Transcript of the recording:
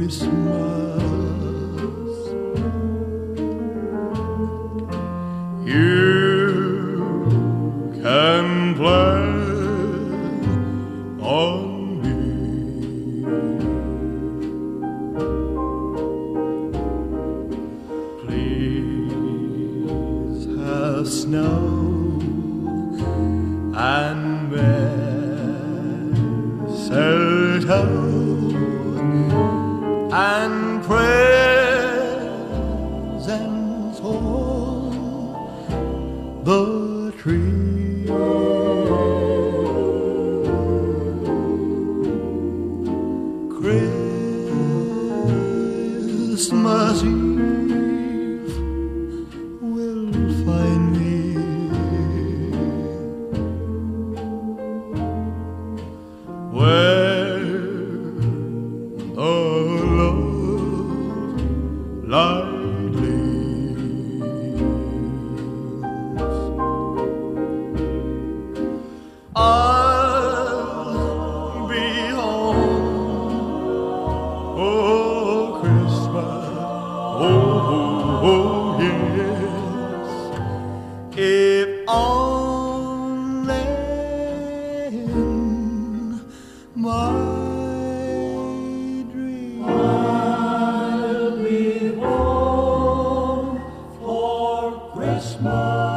Christmas. You can play on me. Please have snow and mistletoe presents on the tree. Christmas Eve lovely. I'll be home. Oh, Christmas. Oh, yes. If only my smile.